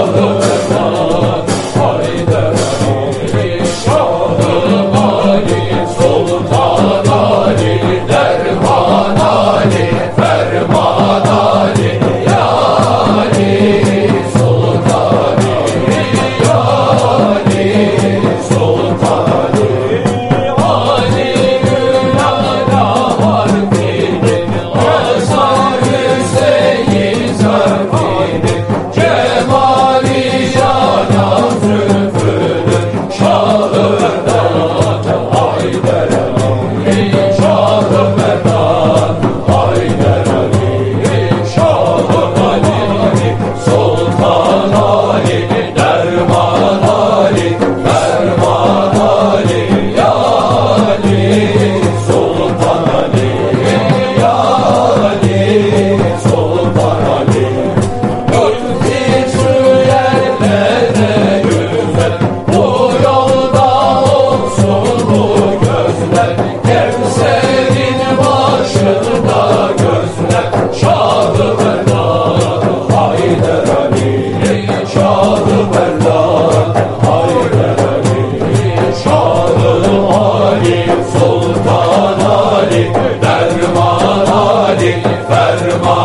of Ferman Ali, Ferman